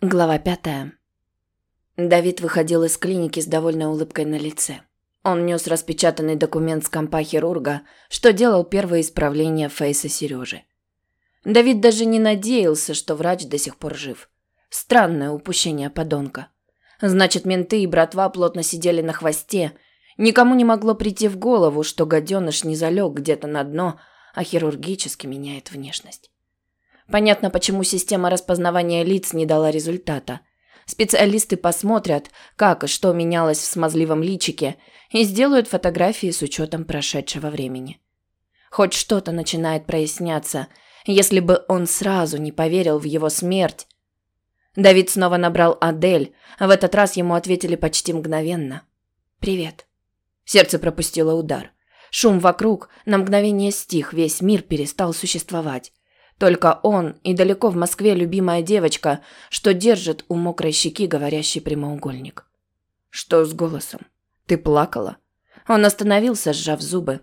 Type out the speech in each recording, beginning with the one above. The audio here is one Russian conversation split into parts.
Глава пятая. Давид выходил из клиники с довольной улыбкой на лице. Он нес распечатанный документ с компа хирурга, что делал первое исправление фейса Сережи. Давид даже не надеялся, что врач до сих пор жив. Странное упущение подонка. Значит, менты и братва плотно сидели на хвосте. Никому не могло прийти в голову, что гаденыш не залег где-то на дно, а хирургически меняет внешность. Понятно, почему система распознавания лиц не дала результата. Специалисты посмотрят, как и что менялось в смазливом личике, и сделают фотографии с учетом прошедшего времени. Хоть что-то начинает проясняться, если бы он сразу не поверил в его смерть. Давид снова набрал Адель, а в этот раз ему ответили почти мгновенно. «Привет». Сердце пропустило удар. Шум вокруг на мгновение стих, весь мир перестал существовать. Только он и далеко в Москве любимая девочка, что держит у мокрой щеки говорящий прямоугольник. «Что с голосом? Ты плакала?» Он остановился, сжав зубы.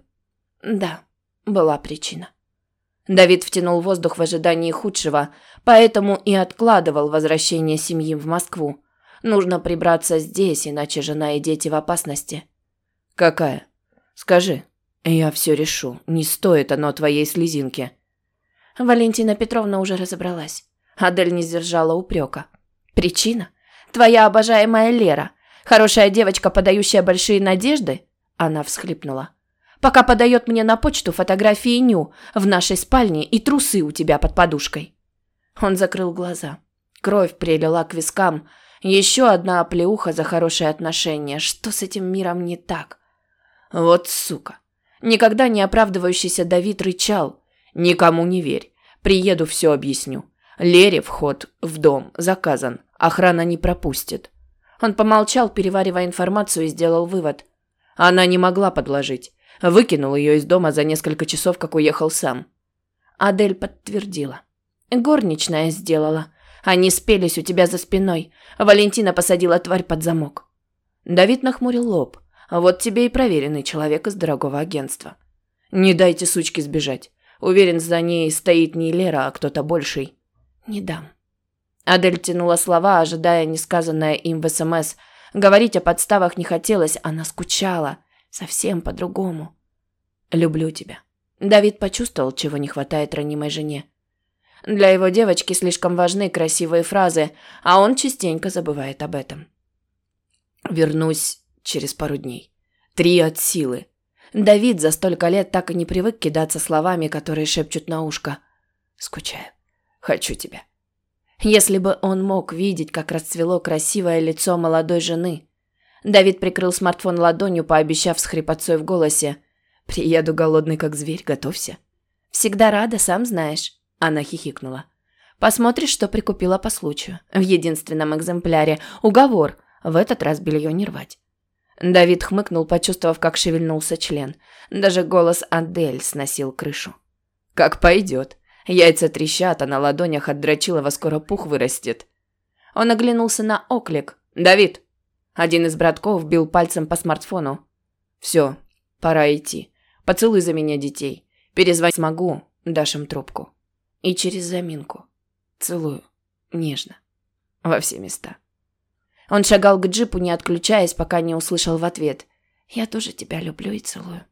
«Да, была причина». Давид втянул воздух в ожидании худшего, поэтому и откладывал возвращение семьи в Москву. Нужно прибраться здесь, иначе жена и дети в опасности. «Какая? Скажи. Я все решу. Не стоит оно твоей слезинки». Валентина Петровна уже разобралась. Адель не сдержала упрека. Причина? Твоя обожаемая Лера. Хорошая девочка, подающая большие надежды? Она всхлипнула. Пока подает мне на почту фотографии Ню в нашей спальне и трусы у тебя под подушкой. Он закрыл глаза. Кровь прилила к вискам. Еще одна оплеуха за хорошие отношения. Что с этим миром не так? Вот сука. Никогда не оправдывающийся Давид рычал. Никому не верь. Приеду, все объясню. Лере вход в дом заказан. Охрана не пропустит. Он помолчал, переваривая информацию, и сделал вывод. Она не могла подложить. Выкинул ее из дома за несколько часов, как уехал сам. Адель подтвердила. Горничная сделала. Они спелись у тебя за спиной. Валентина посадила тварь под замок. Давид нахмурил лоб. Вот тебе и проверенный человек из дорогого агентства. Не дайте сучке сбежать. Уверен, за ней стоит не Лера, а кто-то больший. Не дам. Адель тянула слова, ожидая несказанное им в СМС. Говорить о подставах не хотелось, она скучала. Совсем по-другому. Люблю тебя. Давид почувствовал, чего не хватает ранимой жене. Для его девочки слишком важны красивые фразы, а он частенько забывает об этом. Вернусь через пару дней. Три от силы. Давид за столько лет так и не привык кидаться словами, которые шепчут на ушко. «Скучаю. Хочу тебя». Если бы он мог видеть, как расцвело красивое лицо молодой жены. Давид прикрыл смартфон ладонью, пообещав с хрипотцой в голосе. «Приеду голодный, как зверь, готовься». «Всегда рада, сам знаешь», – она хихикнула. «Посмотришь, что прикупила по случаю. В единственном экземпляре. Уговор. В этот раз белье не рвать». Давид хмыкнул, почувствовав, как шевельнулся член. Даже голос Адель сносил крышу. «Как пойдет. Яйца трещат, а на ладонях от Драчилова скоро пух вырастет». Он оглянулся на оклик. «Давид!» Один из братков бил пальцем по смартфону. «Все, пора идти. Поцелуй за меня детей. Перезвонить смогу, дашь им трубку. И через заминку. Целую. Нежно. Во все места». Он шагал к джипу, не отключаясь, пока не услышал в ответ. «Я тоже тебя люблю и целую».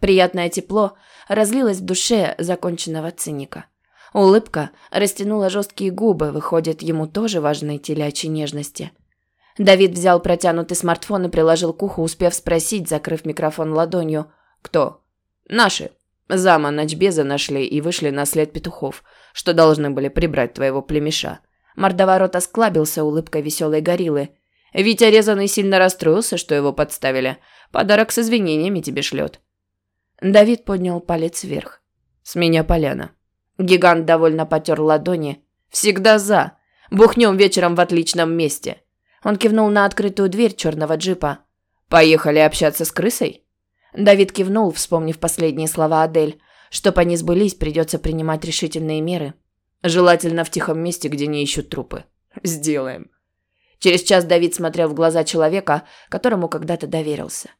Приятное тепло разлилось в душе законченного циника. Улыбка растянула жесткие губы, выходит, ему тоже важны телячьи нежности. Давид взял протянутый смартфон и приложил к уху, успев спросить, закрыв микрофон ладонью. «Кто?» «Наши. Зама ночбеза нашли и вышли на след петухов, что должны были прибрать твоего племеша. Мордоворот осклабился улыбкой веселой гориллы. Витя резанный сильно расстроился, что его подставили. Подарок с извинениями тебе шлет. Давид поднял палец вверх. «С меня поляна». Гигант довольно потер ладони. «Всегда за. Бухнем вечером в отличном месте». Он кивнул на открытую дверь черного джипа. «Поехали общаться с крысой?» Давид кивнул, вспомнив последние слова Адель. Чтоб они сбылись, придется принимать решительные меры. Желательно в тихом месте, где не ищут трупы. Сделаем. Через час Давид смотрел в глаза человека, которому когда-то доверился.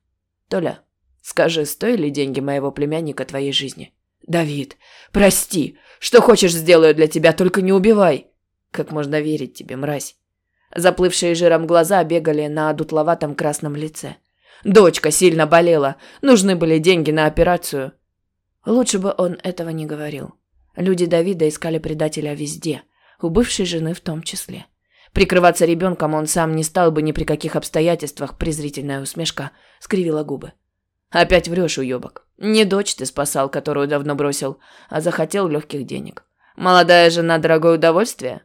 Толя, скажи, стоили деньги моего племянника твоей жизни? Давид, прости. Что хочешь, сделаю для тебя, только не убивай. Как можно верить тебе, мразь? Заплывшие жиром глаза бегали на одутловатом красном лице. Дочка сильно болела. Нужны были деньги на операцию. Лучше бы он этого не говорил. Люди Давида искали предателя везде, у бывшей жены в том числе. Прикрываться ребенком он сам не стал бы ни при каких обстоятельствах, презрительная усмешка скривила губы. «Опять врешь, уебок. Не дочь ты спасал, которую давно бросил, а захотел легких денег. Молодая жена – дорогое удовольствие?»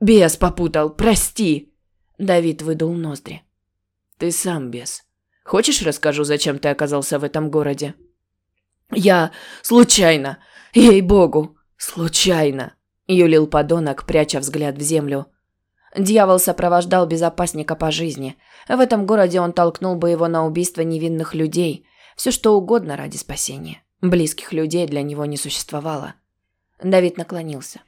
«Бес попутал, прости!» Давид выдул ноздри. «Ты сам бес. Хочешь, расскажу, зачем ты оказался в этом городе?» «Я... случайно. Ей-богу, случайно!» Юлил подонок, пряча взгляд в землю. Дьявол сопровождал безопасника по жизни. В этом городе он толкнул бы его на убийство невинных людей. Все что угодно ради спасения. Близких людей для него не существовало. Давид наклонился.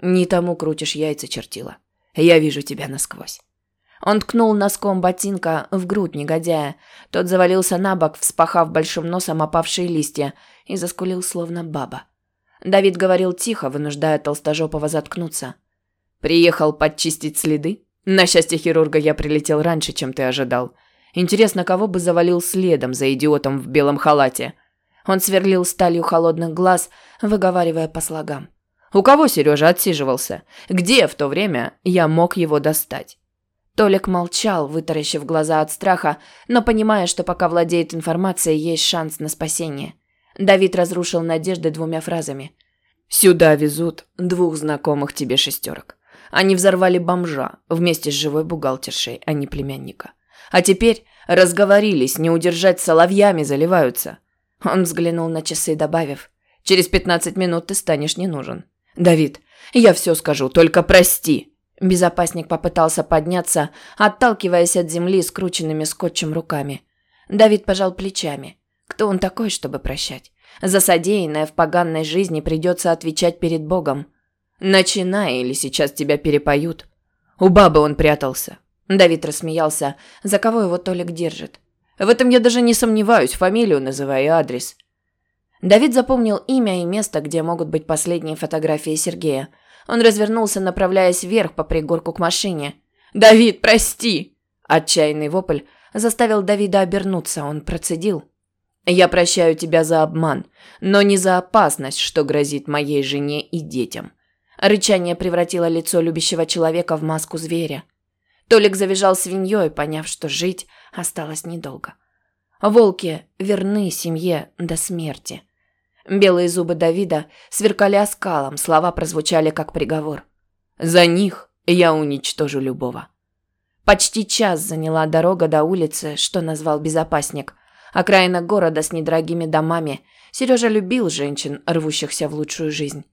«Не тому крутишь яйца, чертила. Я вижу тебя насквозь». Он ткнул носком ботинка в грудь негодяя. Тот завалился на бок, вспахав большим носом опавшие листья, и заскулил словно баба. Давид говорил тихо, вынуждая толстожопого заткнуться. Приехал подчистить следы? На счастье хирурга я прилетел раньше, чем ты ожидал. Интересно, кого бы завалил следом за идиотом в белом халате? Он сверлил сталью холодных глаз, выговаривая по слогам. У кого Сережа отсиживался? Где в то время я мог его достать? Толик молчал, вытаращив глаза от страха, но понимая, что пока владеет информацией, есть шанс на спасение. Давид разрушил надежды двумя фразами. «Сюда везут двух знакомых тебе шестерок. Они взорвали бомжа вместе с живой бухгалтершей, а не племянника. А теперь разговорились, не удержать соловьями заливаются. Он взглянул на часы, добавив, «Через пятнадцать минут ты станешь не нужен». «Давид, я все скажу, только прости». Безопасник попытался подняться, отталкиваясь от земли скрученными скотчем руками. Давид пожал плечами. Кто он такой, чтобы прощать? За содеянное в поганной жизни придется отвечать перед Богом. Начинай, или сейчас тебя перепоют. У бабы он прятался. Давид рассмеялся. За кого его Толик держит? В этом я даже не сомневаюсь, фамилию называй и адрес. Давид запомнил имя и место, где могут быть последние фотографии Сергея. Он развернулся, направляясь вверх по пригорку к машине. «Давид, прости!» Отчаянный вопль заставил Давида обернуться. Он процедил. «Я прощаю тебя за обман, но не за опасность, что грозит моей жене и детям. Рычание превратило лицо любящего человека в маску зверя. Толик завизжал свиньей, поняв, что жить осталось недолго. Волки верны семье до смерти. Белые зубы Давида сверкали оскалом, слова прозвучали как приговор. «За них я уничтожу любого». Почти час заняла дорога до улицы, что назвал безопасник. Окраина города с недорогими домами. Сережа любил женщин, рвущихся в лучшую жизнь.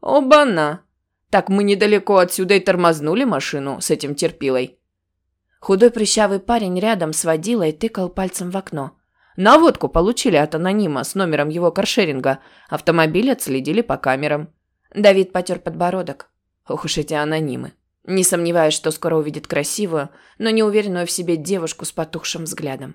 «Оба-на!» Так мы недалеко отсюда и тормознули машину с этим терпилой. Худой прыщавый парень рядом с водилой тыкал пальцем в окно. Наводку получили от анонима с номером его каршеринга. Автомобиль отследили по камерам. Давид потер подбородок. Ох уж эти анонимы. Не сомневаясь, что скоро увидит красивую, но неуверенную в себе девушку с потухшим взглядом.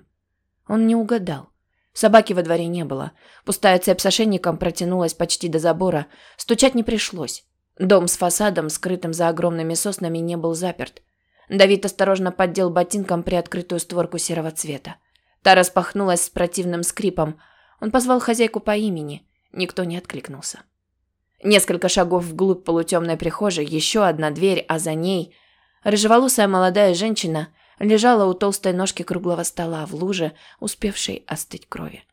Он не угадал. Собаки во дворе не было. Пустая цепь с ошейником протянулась почти до забора. Стучать не пришлось. Дом с фасадом, скрытым за огромными соснами, не был заперт. Давид осторожно поддел ботинком приоткрытую створку серого цвета. Та распахнулась с противным скрипом. Он позвал хозяйку по имени. Никто не откликнулся. Несколько шагов вглубь полутемной прихожей, еще одна дверь, а за ней... Рыжеволосая молодая женщина лежала у толстой ножки круглого стола в луже, успевшей остыть крови.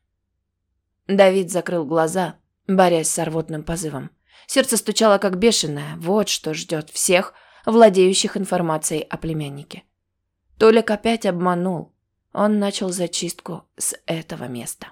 Давид закрыл глаза, борясь с рвотным позывом. Сердце стучало как бешеное. Вот что ждет всех, владеющих информацией о племяннике. Толик опять обманул. Он начал зачистку с этого места.